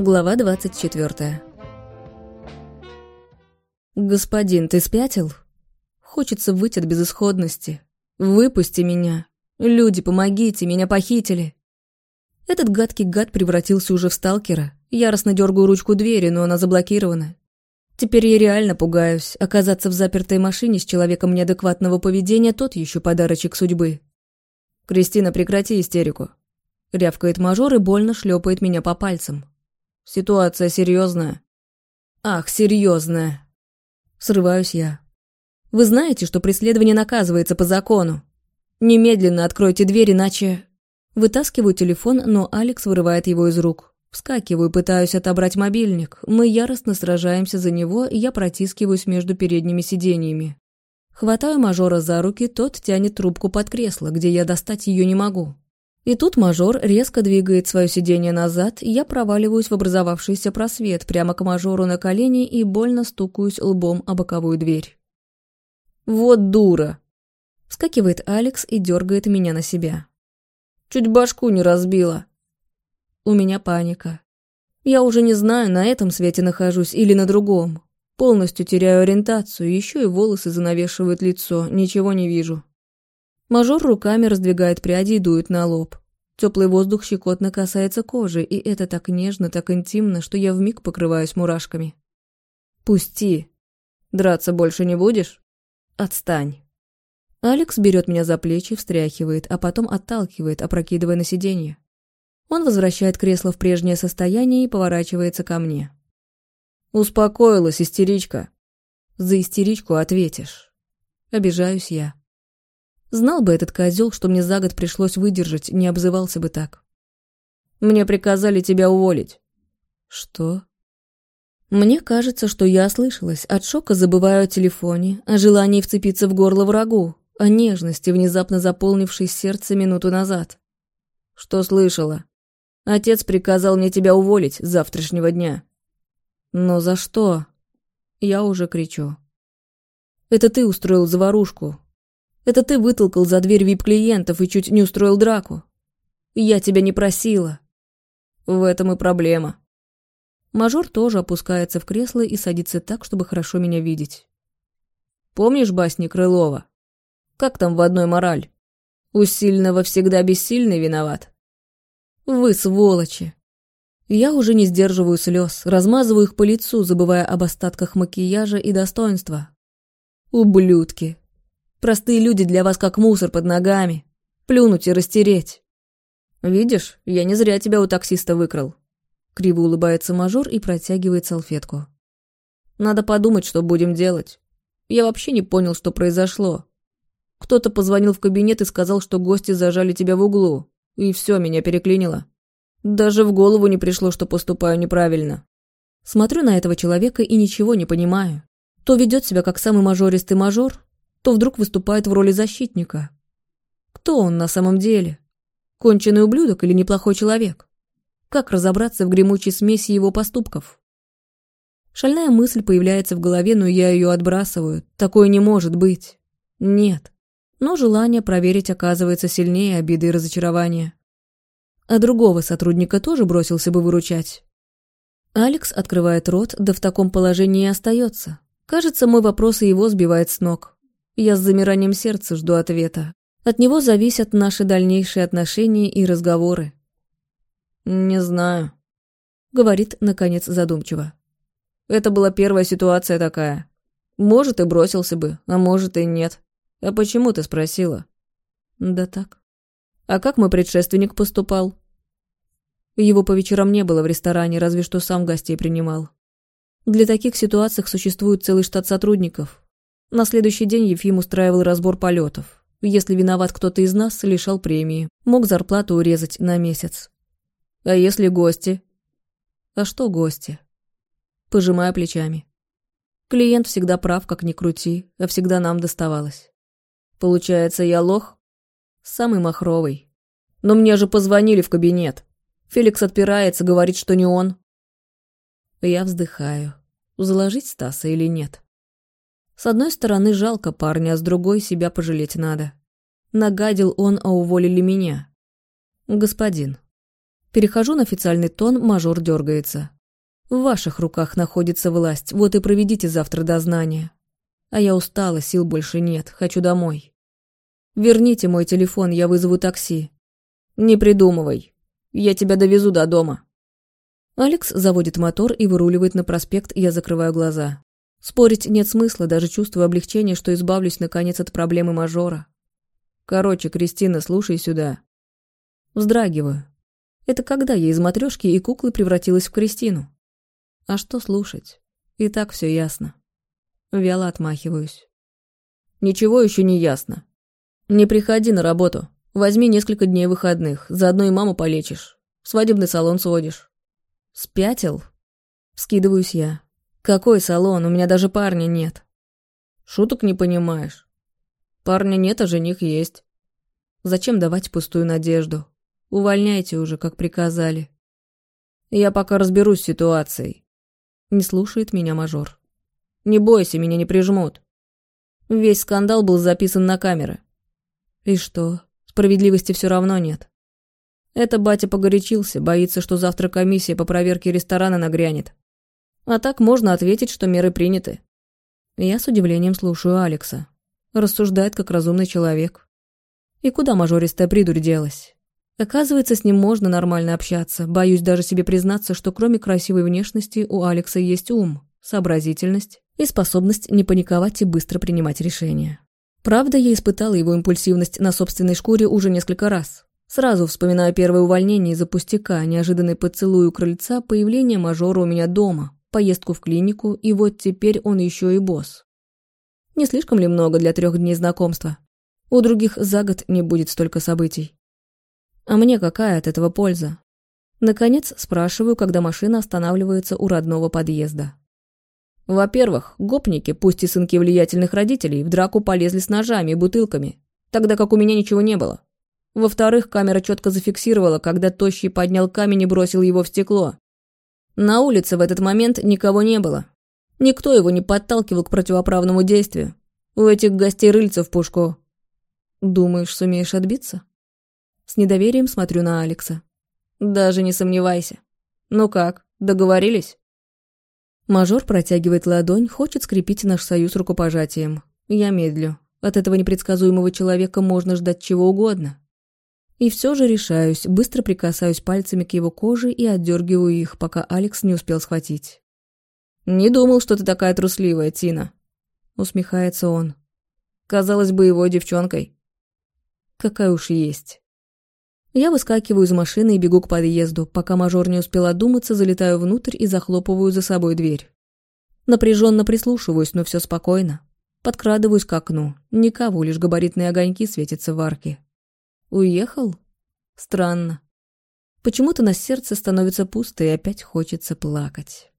Глава 24 «Господин, ты спятил? Хочется выйти от безысходности. Выпусти меня. Люди, помогите, меня похитили». Этот гадкий гад превратился уже в сталкера. Яростно дергаю ручку двери, но она заблокирована. Теперь я реально пугаюсь. Оказаться в запертой машине с человеком неадекватного поведения – тот еще подарочек судьбы. «Кристина, прекрати истерику», – рявкает мажор и больно шлепает меня по пальцам. «Ситуация серьезная». «Ах, серьезная. Срываюсь я. «Вы знаете, что преследование наказывается по закону? Немедленно откройте дверь, иначе...» Вытаскиваю телефон, но Алекс вырывает его из рук. Вскакиваю, пытаюсь отобрать мобильник. Мы яростно сражаемся за него, и я протискиваюсь между передними сиденьями. Хватаю мажора за руки, тот тянет трубку под кресло, где я достать ее не могу. И тут мажор резко двигает свое сиденье назад, и я проваливаюсь в образовавшийся просвет прямо к мажору на колени и больно стукаюсь лбом о боковую дверь. «Вот дура!» Вскакивает Алекс и дергает меня на себя. «Чуть башку не разбила!» У меня паника. Я уже не знаю, на этом свете нахожусь или на другом. Полностью теряю ориентацию, еще и волосы занавешивают лицо, ничего не вижу. Мажор руками раздвигает пряди и дует на лоб. Теплый воздух щекотно касается кожи, и это так нежно, так интимно, что я вмиг покрываюсь мурашками. «Пусти. Драться больше не будешь? Отстань». Алекс берет меня за плечи, встряхивает, а потом отталкивает, опрокидывая на сиденье. Он возвращает кресло в прежнее состояние и поворачивается ко мне. «Успокоилась, истеричка». «За истеричку ответишь». Обижаюсь я. Знал бы этот козел, что мне за год пришлось выдержать, не обзывался бы так. «Мне приказали тебя уволить». «Что?» Мне кажется, что я ослышалась. От шока забываю о телефоне, о желании вцепиться в горло врагу, о нежности, внезапно заполнившей сердце минуту назад. «Что слышала?» Отец приказал мне тебя уволить с завтрашнего дня. Но за что? Я уже кричу. Это ты устроил заварушку. Это ты вытолкал за дверь вип-клиентов и чуть не устроил драку. Я тебя не просила. В этом и проблема. Мажор тоже опускается в кресло и садится так, чтобы хорошо меня видеть. Помнишь басни Крылова? Как там в одной мораль? У сильного всегда бессильный виноват. Вы сволочи. Я уже не сдерживаю слез, размазываю их по лицу, забывая об остатках макияжа и достоинства. Ублюдки. Простые люди для вас как мусор под ногами. Плюнуть и растереть. Видишь, я не зря тебя у таксиста выкрал. Криво улыбается мажор и протягивает салфетку. Надо подумать, что будем делать. Я вообще не понял, что произошло. Кто-то позвонил в кабинет и сказал, что гости зажали тебя в углу. И все, меня переклинило. Даже в голову не пришло, что поступаю неправильно. Смотрю на этого человека и ничего не понимаю. То ведет себя как самый мажористый мажор, то вдруг выступает в роли защитника. Кто он на самом деле? Конченый ублюдок или неплохой человек? Как разобраться в гремучей смеси его поступков? Шальная мысль появляется в голове, но я ее отбрасываю. Такое не может быть. Нет но желание проверить оказывается сильнее обиды и разочарования. А другого сотрудника тоже бросился бы выручать. Алекс открывает рот, да в таком положении и остается. Кажется, мой вопрос и его сбивает с ног. Я с замиранием сердца жду ответа. От него зависят наши дальнейшие отношения и разговоры. «Не знаю», — говорит, наконец, задумчиво. «Это была первая ситуация такая. Может, и бросился бы, а может, и нет. «А почему ты спросила?» «Да так». «А как мой предшественник поступал?» Его по вечерам не было в ресторане, разве что сам гостей принимал. Для таких ситуаций существует целый штат сотрудников. На следующий день Ефим устраивал разбор полетов. Если виноват кто-то из нас, лишал премии. Мог зарплату урезать на месяц. А если гости? А что гости? Пожимая плечами. Клиент всегда прав, как ни крути, а всегда нам доставалось. Получается, я лох? Самый махровый. Но мне же позвонили в кабинет. Феликс отпирается, говорит, что не он. Я вздыхаю. Заложить Стаса или нет? С одной стороны, жалко парня, а с другой себя пожалеть надо. Нагадил он, а уволили меня. Господин. Перехожу на официальный тон, мажор дергается. В ваших руках находится власть, вот и проведите завтра дознание. А я устала, сил больше нет, хочу домой. Верните мой телефон, я вызову такси. Не придумывай. Я тебя довезу до дома. Алекс заводит мотор и выруливает на проспект, я закрываю глаза. Спорить нет смысла, даже чувствую облегчение, что избавлюсь наконец от проблемы мажора. Короче, Кристина, слушай сюда. Вздрагиваю. Это когда я из матрешки и куклы превратилась в Кристину. А что слушать? И так все ясно. Вяло отмахиваюсь. Ничего еще не ясно. Не приходи на работу. Возьми несколько дней выходных, заодно и маму полечишь. В свадебный салон сводишь. Спятил? Скидываюсь я. Какой салон? У меня даже парня нет. Шуток не понимаешь. Парня нет, а жених есть. Зачем давать пустую надежду? Увольняйте уже, как приказали. Я пока разберусь с ситуацией. Не слушает меня мажор. Не бойся, меня не прижмут. Весь скандал был записан на камеры. И что, справедливости все равно нет. Это батя погорячился, боится, что завтра комиссия по проверке ресторана нагрянет. А так можно ответить, что меры приняты. Я с удивлением слушаю Алекса. Рассуждает, как разумный человек. И куда мажористая придурь делась? Оказывается, с ним можно нормально общаться. Боюсь даже себе признаться, что кроме красивой внешности у Алекса есть ум, сообразительность и способность не паниковать и быстро принимать решения. Правда, я испытала его импульсивность на собственной шкуре уже несколько раз. Сразу вспоминаю первое увольнение из-за пустяка, неожиданный поцелуй у крыльца, появление мажора у меня дома, поездку в клинику, и вот теперь он еще и босс. Не слишком ли много для трех дней знакомства? У других за год не будет столько событий. А мне какая от этого польза? Наконец спрашиваю, когда машина останавливается у родного подъезда. Во-первых, гопники, пусть и сынки влиятельных родителей, в драку полезли с ножами и бутылками, тогда как у меня ничего не было. Во-вторых, камера четко зафиксировала, когда Тощий поднял камень и бросил его в стекло. На улице в этот момент никого не было. Никто его не подталкивал к противоправному действию. У этих гостей рыльца в пушку. Думаешь, сумеешь отбиться? С недоверием смотрю на Алекса. Даже не сомневайся. Ну как, договорились? Мажор протягивает ладонь, хочет скрепить наш союз рукопожатием. Я медлю. От этого непредсказуемого человека можно ждать чего угодно. И все же решаюсь, быстро прикасаюсь пальцами к его коже и отдергиваю их, пока Алекс не успел схватить. «Не думал, что ты такая трусливая, Тина», — усмехается он. «Казалось бы, его девчонкой». «Какая уж есть». Я выскакиваю из машины и бегу к подъезду. Пока мажор не успел одуматься, залетаю внутрь и захлопываю за собой дверь. Напряженно прислушиваюсь, но все спокойно. Подкрадываюсь к окну. Никого, лишь габаритные огоньки светятся в арке. Уехал? Странно. Почему-то на сердце становится пусто и опять хочется плакать.